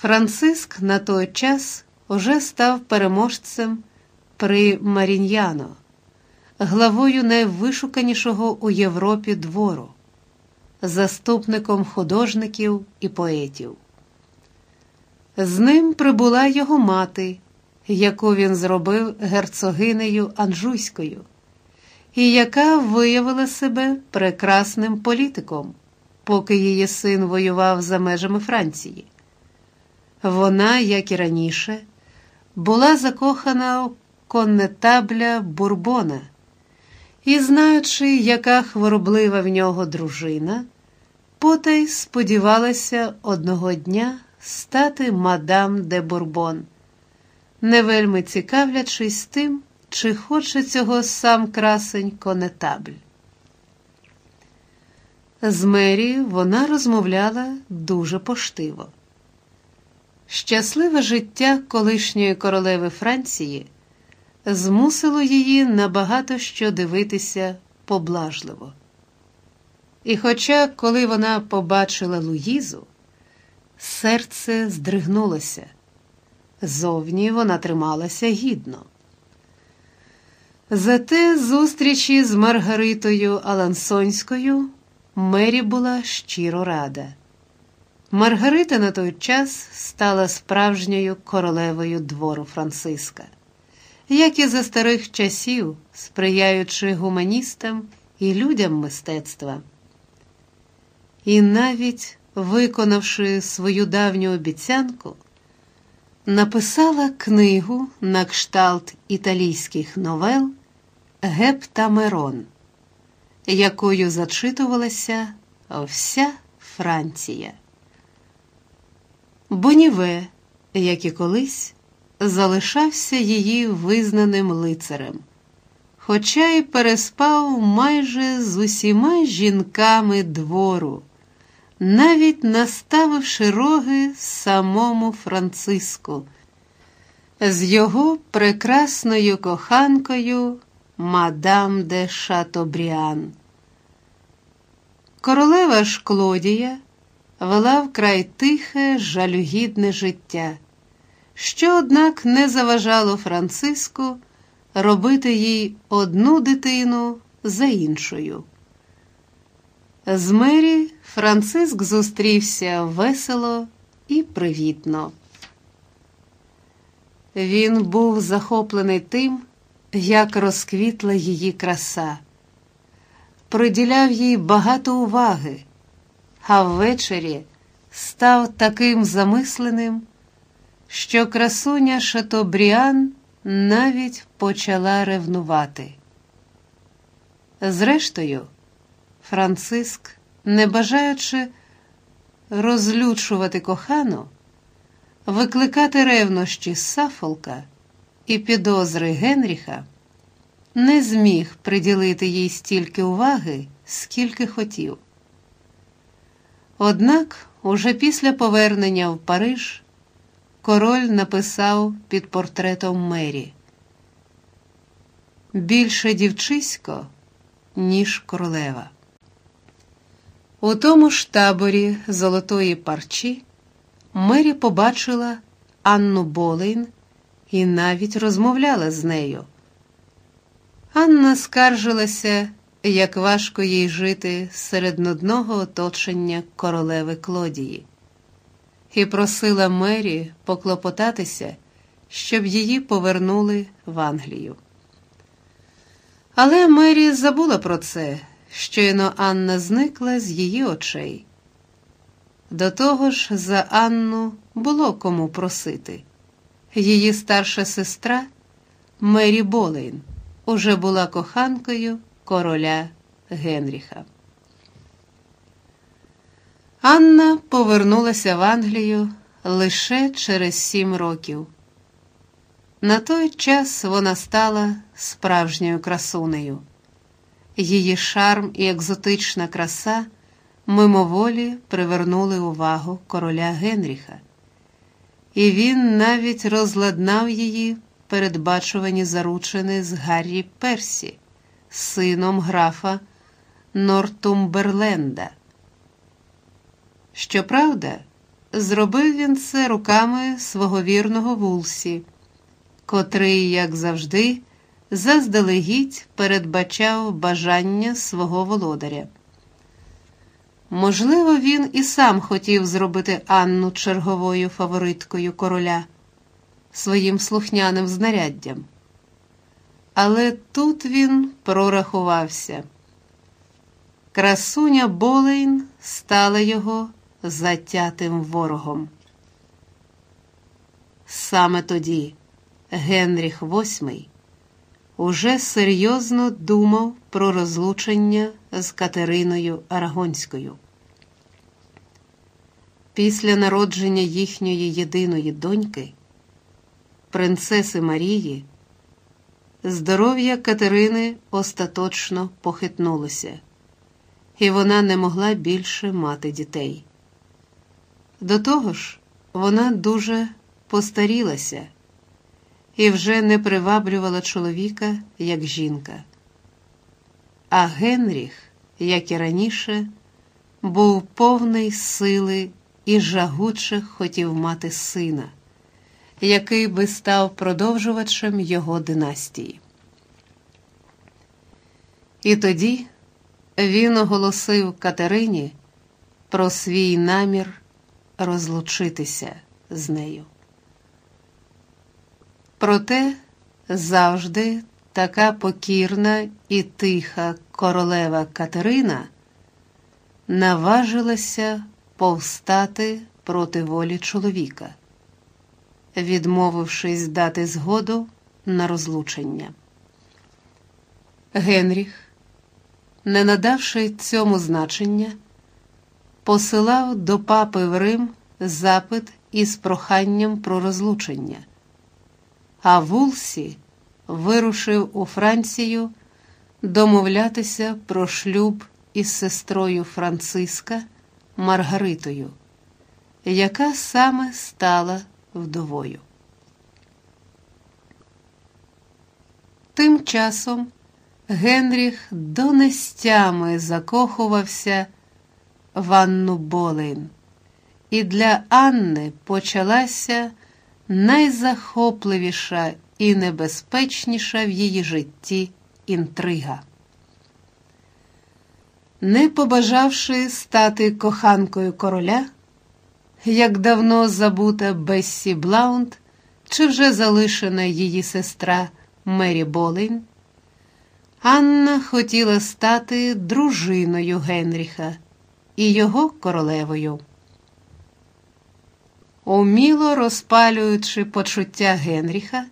Франциск на той час уже став переможцем при Маріньяно, главою найвишуканішого у Європі двору, заступником художників і поетів. З ним прибула його мати, яку він зробив герцогинею Анжуйською, і яка виявила себе прекрасним політиком, поки її син воював за межами Франції. Вона, як і раніше, була закохана у коннетабля Бурбона, і, знаючи, яка хвороблива в нього дружина, потай сподівалася одного дня стати мадам де Бурбон, не вельми цікавлячись тим, чи хоче цього сам красень конетабль. З Мері вона розмовляла дуже поштиво. Щасливе життя колишньої королеви Франції змусило її набагато що дивитися поблажливо. І хоча, коли вона побачила Луїзу, серце здригнулося, зовні вона трималася гідно. Зате зустрічі з Маргаритою Алансонською Мері була щиро рада. Маргарита на той час стала справжньою королевою двору Франциска, як і за старих часів, сприяючи гуманістам і людям мистецтва. І навіть виконавши свою давню обіцянку, написала книгу на кшталт італійських новел Гептамерон, якою зачитувалася вся Франція. Боніве, як і колись, залишався її визнаним лицарем, хоча й переспав майже з усіма жінками двору, навіть наставивши роги самому Франциску, з його прекрасною коханкою мадам де Шатобріан. Королева ж Клодія вела вкрай тихе, жалюгідне життя, що, однак, не заважало Франциску робити їй одну дитину за іншою. З Мері Франциск зустрівся весело і привітно. Він був захоплений тим, як розквітла її краса, приділяв їй багато уваги а ввечері став таким замисленим, що красуня Шатобріан навіть почала ревнувати. Зрештою, Франциск, не бажаючи розлючувати кохану, викликати ревнощі Сафолка і підозри Генріха, не зміг приділити їй стільки уваги, скільки хотів. Однак, уже після повернення в Париж, король написав під портретом Мері більше дівчисько, ніж королева. У тому ж таборі Золотої парчі Мері побачила Анну Болейн і навіть розмовляла з нею. Анна скаржилася як важко їй жити серед нудного оточення королеви Клодії, і просила Мері поклопотатися, щоб її повернули в Англію. Але Мері забула про це, щойно Анна зникла з її очей. До того ж, за Анну було кому просити. Її старша сестра Мері Болейн уже була коханкою короля Генріха. Анна повернулася в Англію лише через сім років. На той час вона стала справжньою красунею. Її шарм і екзотична краса мимоволі привернули увагу короля Генріха, і він навіть розладнав її передбачувані заручини з Гаррі Персі сином графа Нортумберленда. Щоправда, зробив він це руками свого вірного Вулсі, котрий, як завжди, заздалегідь передбачав бажання свого володаря. Можливо, він і сам хотів зробити Анну черговою фавориткою короля своїм слухняним знаряддям. Але тут він прорахувався. Красуня Болейн стала його затятим ворогом. Саме тоді Генріх VIII уже серйозно думав про розлучення з Катериною Арагонською. Після народження їхньої єдиної доньки, принцеси Марії, здоров'я Катерини остаточно похитнулося, і вона не могла більше мати дітей. До того ж, вона дуже постарілася і вже не приваблювала чоловіка як жінка. А Генріх, як і раніше, був повний сили і жагуче хотів мати сина, який би став продовжувачем його династії. І тоді він оголосив Катерині про свій намір розлучитися з нею. Проте завжди така покірна і тиха королева Катерина наважилася повстати проти волі чоловіка, відмовившись дати згоду на розлучення. Генріх, не надавши цьому значення, посилав до папи в Рим запит із проханням про розлучення, а Вулсі вирушив у Францію домовлятися про шлюб із сестрою Франциска Маргаритою, яка саме стала вдовою. Тим часом Генріх донестями закохувався в Анну Болейн, і для Анни почалася найзахопливіша і небезпечніша в її житті інтрига. Не побажавши стати коханкою короля, як давно забута Бессі Блаунд, чи вже залишена її сестра Мері Болейн, Анна хотіла стати дружиною Генріха і його королевою. Уміло розпалюючи почуття Генріха.